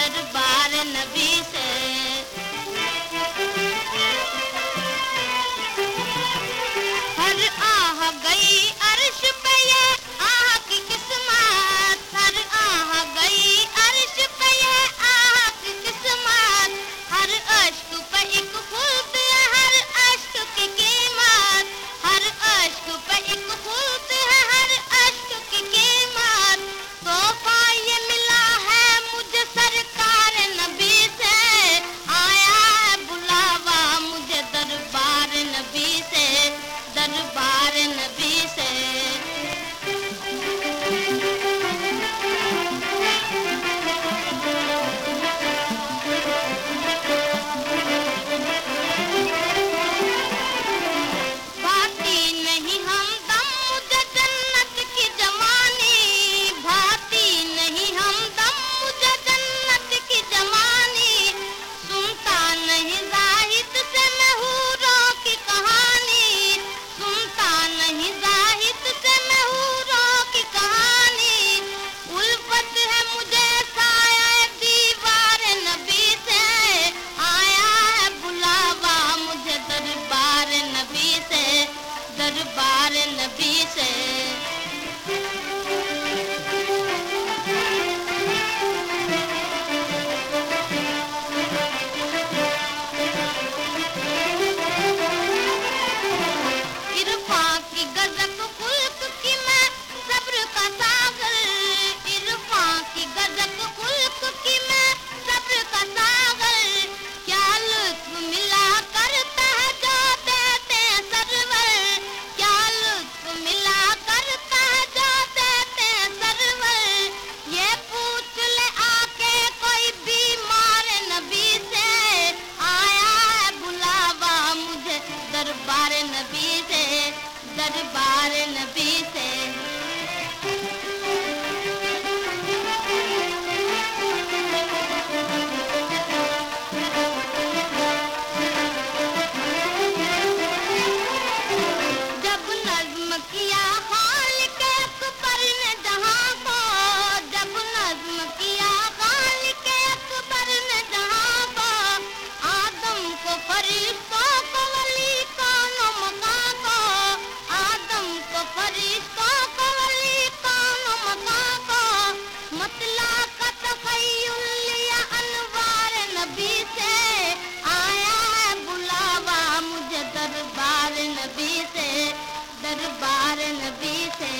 दरबार नबी बार दरबार नबी से दरबार नबी से